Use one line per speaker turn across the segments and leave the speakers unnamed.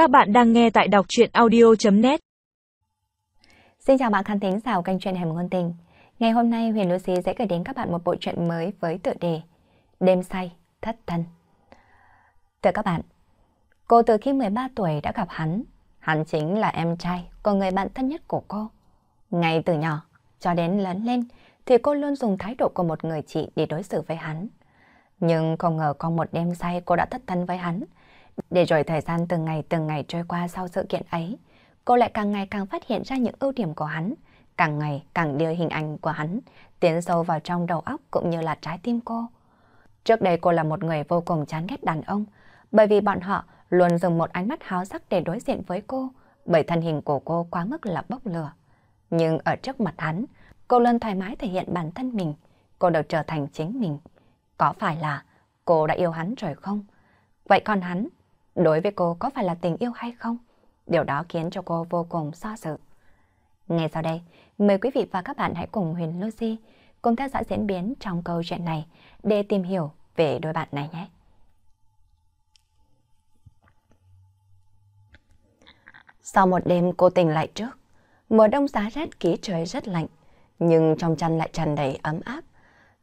Các bạn đang nghe tại đọc truyện audio.net
Xin chào bạn khán thính giả kênh truyện Hẻm Ngôn Tình. Ngày hôm nay Huyền Lucy sẽ gửi đến các bạn một bộ truyện mới với tựa đề Đêm say, thất thân. Thưa các bạn, cô từ khi 13 tuổi đã gặp hắn. Hắn chính là em trai của người bạn thân nhất của cô. Ngay từ nhỏ cho đến lớn lên thì cô luôn dùng thái độ của một người chị để đối xử với hắn. Nhưng không ngờ có một đêm say cô đã thất thân với hắn. Để rồi thời gian từng ngày từng ngày trôi qua sau sự kiện ấy, cô lại càng ngày càng phát hiện ra những ưu điểm của hắn, càng ngày càng đưa hình ảnh của hắn tiến sâu vào trong đầu óc cũng như là trái tim cô. Trước đây cô là một người vô cùng chán ghét đàn ông, bởi vì bọn họ luôn dùng một ánh mắt háo sắc để đối diện với cô, bởi thân hình của cô quá mức là bốc lửa. Nhưng ở trước mặt hắn, cô luôn thoải mái thể hiện bản thân mình, cô được trở thành chính mình. Có phải là cô đã yêu hắn rồi không? Vậy còn hắn, đối với cô có phải là tình yêu hay không? Điều đó khiến cho cô vô cùng so sự. Ngay sau đây, mời quý vị và các bạn hãy cùng Huyền Lucy cùng theo dõi diễn biến trong câu chuyện này để tìm hiểu về đôi bạn này nhé. Sau một đêm cô tỉnh lại trước, mùa đông giá rét ký trời rất lạnh, nhưng trong chăn lại tràn đầy ấm áp.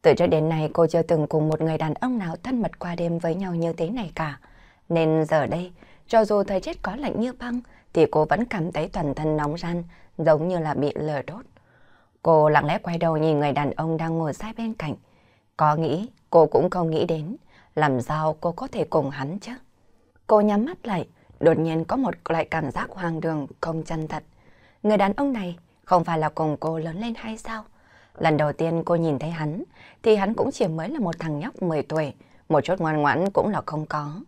Từ trước đến nay cô chưa từng cùng một người đàn ông nào thân mật qua đêm với nhau như thế này cả. Nên giờ đây, cho dù thời tiết có lạnh như băng, thì cô vẫn cảm thấy toàn thân nóng ran, giống như là bị lửa đốt. Cô lặng lẽ quay đầu nhìn người đàn ông đang ngồi sai bên cạnh. Có nghĩ, cô cũng không nghĩ đến, làm sao cô có thể cùng hắn chứ? Cô nhắm mắt lại, đột nhiên có một loại cảm giác hoang đường, không chân thật. Người đàn ông này không phải là cùng cô lớn lên hay sao? Lần đầu tiên cô nhìn thấy hắn, thì hắn cũng chỉ mới là một thằng nhóc 10 tuổi, một chút ngoan ngoãn cũng là không có.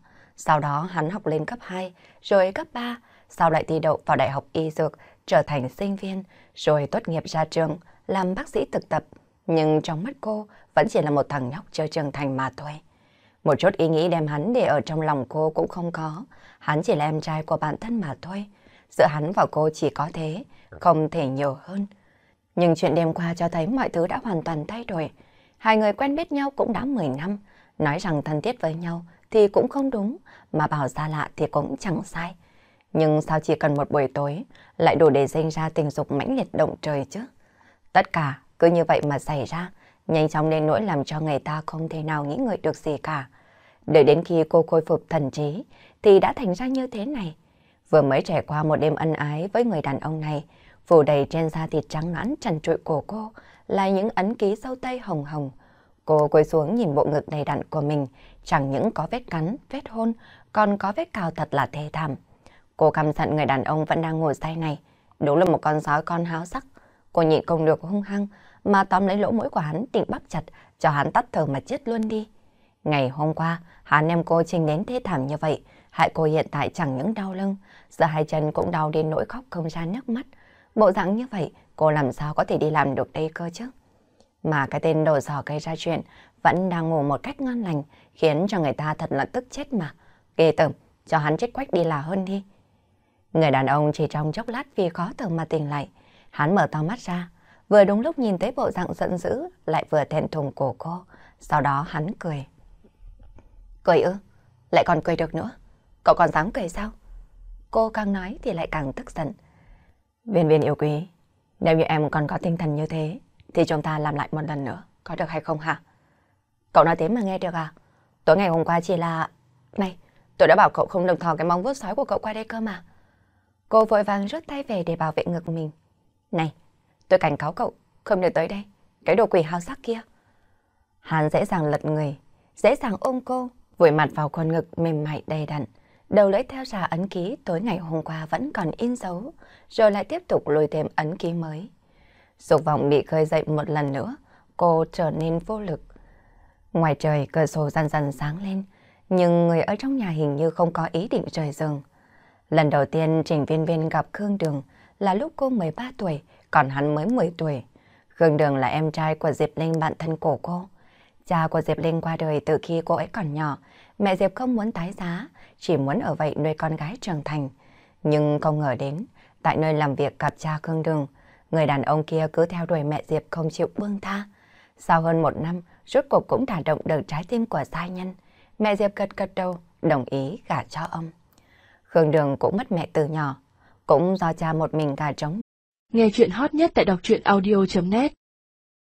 Sau đó hắn học lên cấp 2, rồi cấp 3, sau lại thi đậu vào Đại học Y Dược, trở thành sinh viên, rồi tốt nghiệp ra trường, làm bác sĩ thực tập. Nhưng trong mắt cô vẫn chỉ là một thằng nhóc chưa trưởng thành mà thôi. Một chút ý nghĩ đem hắn để ở trong lòng cô cũng không có. Hắn chỉ là em trai của bản thân mà thôi. Giữa hắn và cô chỉ có thế, không thể nhiều hơn. Nhưng chuyện đêm qua cho thấy mọi thứ đã hoàn toàn thay đổi. Hai người quen biết nhau cũng đã 10 năm. Nói rằng thân thiết với nhau thì cũng không đúng, mà bảo xa lạ thì cũng chẳng sai. Nhưng sao chỉ cần một buổi tối lại đủ để sinh ra tình dục mãnh liệt động trời chứ? Tất cả cứ như vậy mà xảy ra, nhanh chóng đến nỗi làm cho người ta không thể nào nghĩ ngợi được gì cả. Đợi đến khi cô khôi phục thần trí thì đã thành ra như thế này. Vừa mới trải qua một đêm ân ái với người đàn ông này, phủ đầy trên da thịt trắng nõn trần trụi của cô là những ấn ký sâu tay hồng hồng. Cô quay xuống nhìn bộ ngực đầy đặn của mình, chẳng những có vết cắn, vết hôn, còn có vết cào thật là thê thảm. Cô căm giận người đàn ông vẫn đang ngồi say này. Đúng là một con sói con háo sắc. Cô nhịn không được hung hăng, mà tóm lấy lỗ mũi của hắn định bắp chặt, cho hắn tắt thở mà chết luôn đi. Ngày hôm qua, hắn em cô trình đến thế thảm như vậy, hại cô hiện tại chẳng những đau lưng, giờ hai chân cũng đau đến nỗi khóc không ra nước mắt. Bộ dạng như vậy, cô làm sao có thể đi làm được đây cơ chứ? Mà cái tên đồ sò gây ra chuyện vẫn đang ngủ một cách ngon lành, khiến cho người ta thật là tức chết mà. Ghê tởm, cho hắn chết quách đi là hơn đi. Người đàn ông chỉ trong chốc lát vì khó thở mà tỉnh lại. Hắn mở to mắt ra, vừa đúng lúc nhìn thấy bộ dạng giận dữ, lại vừa thẹn thùng của cô. Sau đó hắn cười. Cười ư? Lại còn cười được nữa? Cậu còn dám cười sao? Cô càng nói thì lại càng tức giận. Viên viên yêu quý, nếu như em còn có tinh thần như thế, thì chúng ta làm lại một lần nữa, có được hay không hả? Cậu nói thế mà nghe được à? Tối ngày hôm qua chỉ là... Này, tôi đã bảo cậu không được thò cái móng vuốt sói của cậu qua đây cơ mà. Cô vội vàng rút tay về để bảo vệ ngực mình. Này, tôi cảnh cáo cậu, không được tới đây, cái đồ quỷ hao sắc kia. Hắn dễ dàng lật người, dễ dàng ôm cô, vùi mặt vào con ngực mềm mại đầy đặn. Đầu lưỡi theo ra ấn ký tối ngày hôm qua vẫn còn in dấu, rồi lại tiếp tục lùi thêm ấn ký mới. Dục vọng bị khơi dậy một lần nữa, cô trở nên vô lực. Ngoài trời cửa sổ dần dần sáng lên, nhưng người ở trong nhà hình như không có ý định rời giường. Lần đầu tiên Trình Viên Viên gặp Khương Đường là lúc cô 13 tuổi, còn hắn mới 10 tuổi. Khương Đường là em trai của Diệp Linh bạn thân của cô. Cha của Diệp Linh qua đời từ khi cô ấy còn nhỏ, mẹ Diệp không muốn tái giá, chỉ muốn ở vậy nuôi con gái trưởng thành. Nhưng không ngờ đến, tại nơi làm việc gặp cha Khương Đường, người đàn ông kia cứ theo đuổi mẹ Diệp không chịu buông tha. Sau hơn một năm, rốt cuộc cũng đả động được trái tim của giai nhân. Mẹ Diệp gật gật đầu, đồng ý gả cho ông. Khương Đường cũng mất mẹ từ nhỏ, cũng do cha một mình gà trống.
Nghe chuyện hot nhất tại đọc truyện audio.net